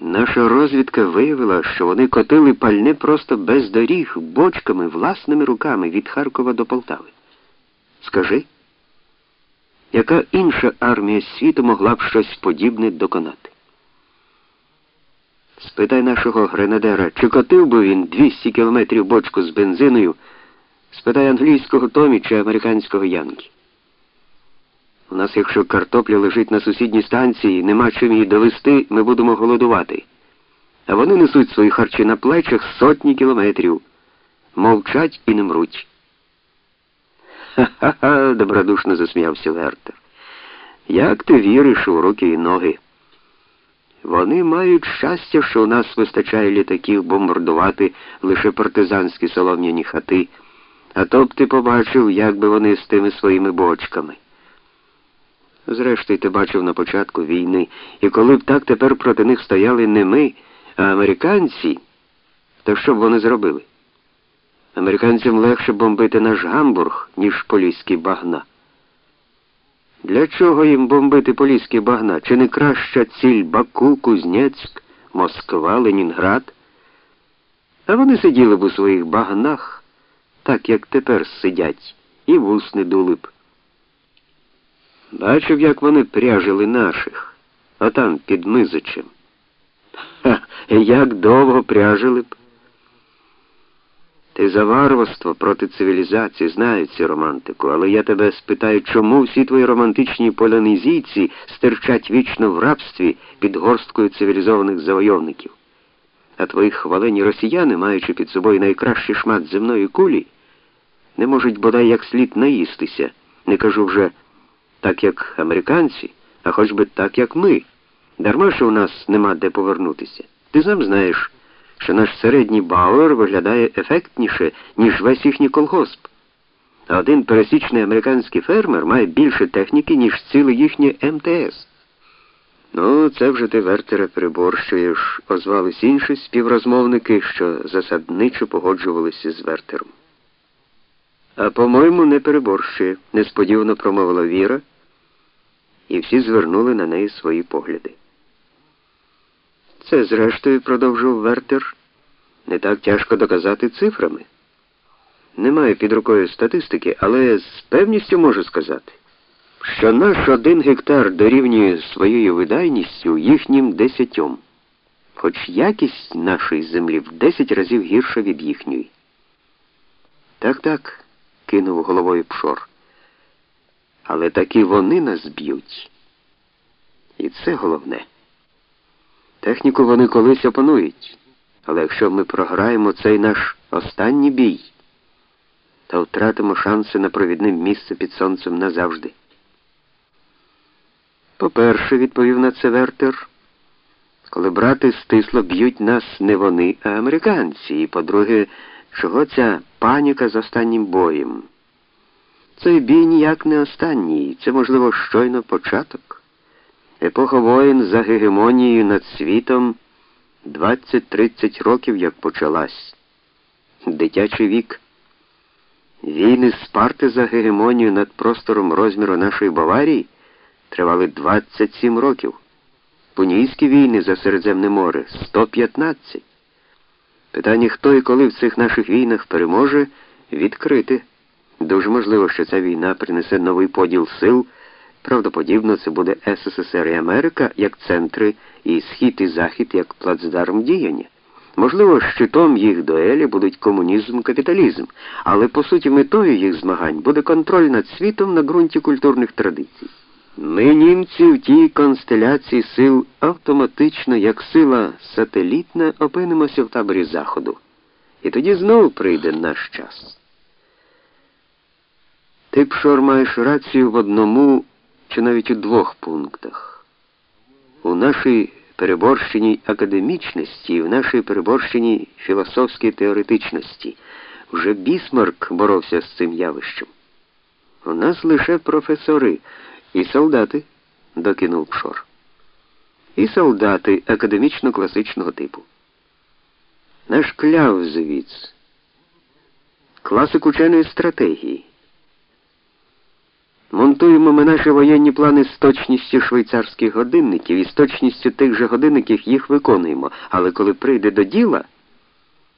Наша розвідка виявила, що вони котили пальне просто без доріг, бочками, власними руками від Харкова до Полтави. Скажи, яка інша армія світу могла б щось подібне доконати? Спитай нашого гренадера, чи котив би він 200 кілометрів бочку з бензиною, спитай англійського Томі чи американського Янкі. У нас, якщо картопля лежить на сусідній станції, нема чим її довести, ми будемо голодувати. А вони несуть свої харчі на плечах сотні кілометрів, мовчать і не мруть. Ха-ха-ха, добродушно засміявся Вертер. Як ти віриш у руки і ноги? Вони мають щастя, що у нас вистачає літаків бомбардувати лише партизанські солом'яні хати, а то б ти побачив, як би вони з тими своїми бочками. Зрештою, ти бачив на початку війни, і коли б так тепер проти них стояли не ми, а американці, то що б вони зробили? Американцям легше бомбити наш Гамбург, ніж поліські багна. Для чого їм бомбити поліські багна? Чи не краща ціль Баку, Кузнецьк, Москва, Ленінград? А вони сиділи б у своїх багнах, так як тепер сидять, і вус не дули б. Бачив, як вони пряжили наших, а там під Мизичем. Ха, як довго пряжили б. Ти за варварство проти цивілізації, знаю романтику, але я тебе спитаю, чому всі твої романтичні полянезійці стирчать вічно в рабстві під горсткою цивілізованих завойовників, а твої хвалені росіяни, маючи під собою найкращий шмат земної кулі, не можуть бодай як слід наїстися, не кажу вже так, як американці, а хоч би так, як ми. Дарма що у нас нема де повернутися. Ти сам знаєш що наш середній Бауер виглядає ефектніше, ніж весь їхній колгосп. А один пересічний американський фермер має більше техніки, ніж ціле їхнє МТС. Ну, це вже ти, Вертере, переборщуєш, озвались інші співрозмовники, що засадничо погоджувалися з Вертером. А по-моєму, не переборщує, несподівано промовила Віра, і всі звернули на неї свої погляди. Це, зрештою, продовжив Вертер, не так тяжко доказати цифрами. Немає під рукою статистики, але з певністю можу сказати, що наш один гектар дорівнює своєю видайністю їхнім десятьом, хоч якість нашої землі в десять разів гірша від їхньої. Так, так, кинув головою пшор. Але таки вони нас б'ють. І це головне. Техніку вони колись опанують, але якщо ми програємо цей наш останній бій, то втратимо шанси на провідне місце під сонцем назавжди. По-перше, відповів на це Вертер, коли брати стисло б'ють нас не вони, а американці. І по-друге, чого ця паніка з останнім боєм? Цей бій ніяк не останній, це, можливо, щойно початок. Епоха воїн за гегемонією над світом 20-30 років як почалась. Дитячий вік. Війни Спарти за гегемонію над простором розміру нашої Баварії тривали 27 років. Пунійські війни за Середземне море 115. Питання, хто і коли в цих наших війнах переможе, відкрите. Дуже можливо, що ця війна принесе новий поділ сил. Правдоподібно, це буде СССР і Америка як центри, і Схід і Захід як плацдарм діяння. Можливо, щитом їх дуелі будуть комунізм, капіталізм, але по суті метою їх змагань буде контроль над світом на ґрунті культурних традицій. Ми, німці, в тій констеляції сил автоматично, як сила сателітна, опинимося в таборі Заходу. І тоді знову прийде наш час. Ти, Пшор, маєш рацію в одному чи навіть у двох пунктах. У нашій переборщеній академічності і в нашій переборщеній філософській теоретичності вже Бісмарк боровся з цим явищем. У нас лише професори і солдати, докинув Пшор. І солдати академічно-класичного типу. Наш Кляузевіц, класик ученої стратегії. Монтуємо ми наші воєнні плани з точністю швейцарських годинників і з точністю тих же годинників їх виконуємо. Але коли прийде до діла.